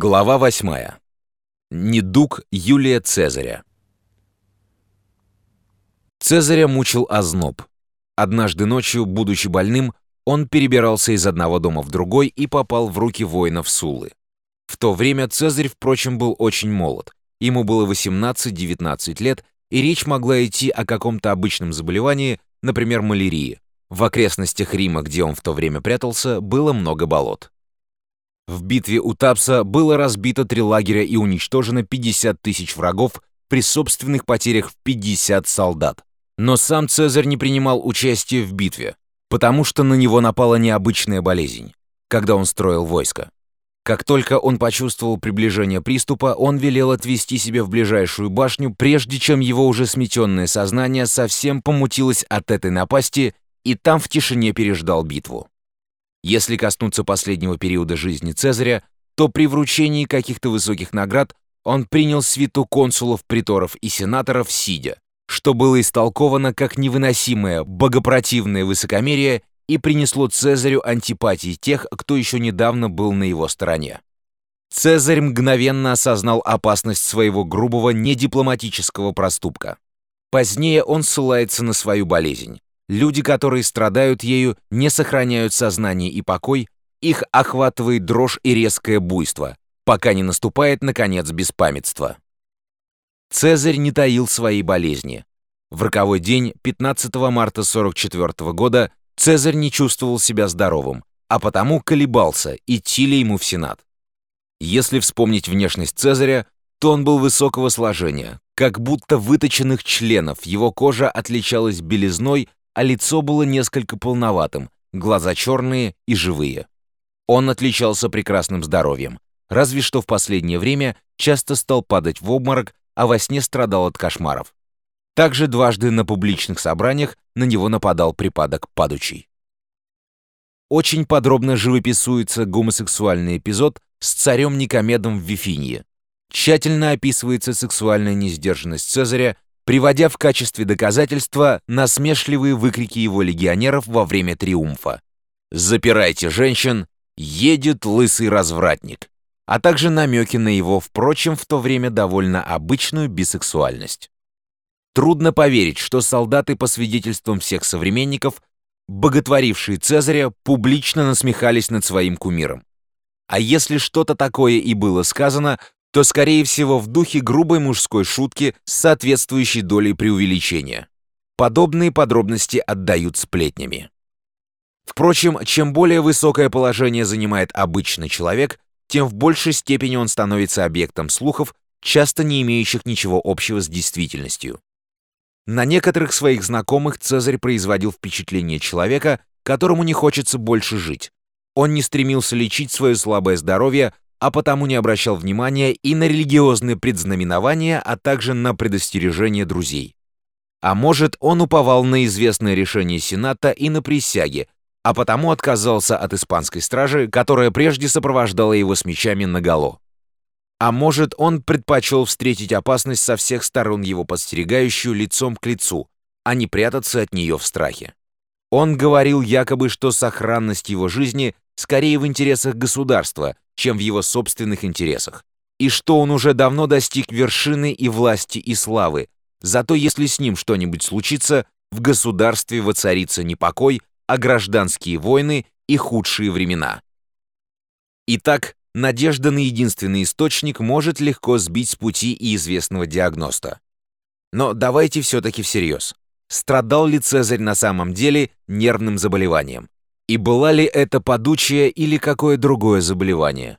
Глава 8. Недуг Юлия Цезаря. Цезаря мучил озноб. Однажды ночью, будучи больным, он перебирался из одного дома в другой и попал в руки воинов Сулы. В то время Цезарь, впрочем, был очень молод. Ему было 18-19 лет, и речь могла идти о каком-то обычном заболевании, например, малярии. В окрестностях Рима, где он в то время прятался, было много болот. В битве у Тапса было разбито три лагеря и уничтожено 50 тысяч врагов при собственных потерях в 50 солдат. Но сам Цезарь не принимал участия в битве, потому что на него напала необычная болезнь, когда он строил войско. Как только он почувствовал приближение приступа, он велел отвести себя в ближайшую башню, прежде чем его уже сметенное сознание совсем помутилось от этой напасти, и там в тишине переждал битву. Если коснуться последнего периода жизни Цезаря, то при вручении каких-то высоких наград он принял свиту консулов, приторов и сенаторов сидя, что было истолковано как невыносимое богопротивное высокомерие и принесло Цезарю антипатии тех, кто еще недавно был на его стороне. Цезарь мгновенно осознал опасность своего грубого недипломатического проступка. Позднее он ссылается на свою болезнь. Люди, которые страдают ею, не сохраняют сознание и покой, их охватывает дрожь и резкое буйство, пока не наступает, наконец, беспамятство. Цезарь не таил своей болезни. В роковой день, 15 марта 44 года, Цезарь не чувствовал себя здоровым, а потому колебался, идти ли ему в Сенат. Если вспомнить внешность Цезаря, то он был высокого сложения, как будто выточенных членов, его кожа отличалась белизной, а лицо было несколько полноватым, глаза черные и живые. Он отличался прекрасным здоровьем, разве что в последнее время часто стал падать в обморок, а во сне страдал от кошмаров. Также дважды на публичных собраниях на него нападал припадок падучий. Очень подробно живописуется гомосексуальный эпизод с царем Никомедом в Вифинии. Тщательно описывается сексуальная несдержанность Цезаря, приводя в качестве доказательства насмешливые выкрики его легионеров во время триумфа. «Запирайте женщин! Едет лысый развратник!» а также намеки на его, впрочем, в то время довольно обычную бисексуальность. Трудно поверить, что солдаты, по свидетельствам всех современников, боготворившие Цезаря, публично насмехались над своим кумиром. А если что-то такое и было сказано, то, скорее всего, в духе грубой мужской шутки с соответствующей долей преувеличения. Подобные подробности отдают сплетнями. Впрочем, чем более высокое положение занимает обычный человек, тем в большей степени он становится объектом слухов, часто не имеющих ничего общего с действительностью. На некоторых своих знакомых Цезарь производил впечатление человека, которому не хочется больше жить. Он не стремился лечить свое слабое здоровье, а потому не обращал внимания и на религиозные предзнаменования, а также на предостережения друзей. А может, он уповал на известное решение Сената и на присяге, а потому отказался от испанской стражи, которая прежде сопровождала его с мечами наголо. А может, он предпочел встретить опасность со всех сторон его подстерегающую лицом к лицу, а не прятаться от нее в страхе. Он говорил якобы, что сохранность его жизни скорее в интересах государства, чем в его собственных интересах, и что он уже давно достиг вершины и власти и славы, зато если с ним что-нибудь случится, в государстве воцарится не покой, а гражданские войны и худшие времена. Итак, надежда на единственный источник может легко сбить с пути и известного диагноста. Но давайте все-таки всерьез. Страдал ли Цезарь на самом деле нервным заболеванием? И была ли это подучие или какое другое заболевание?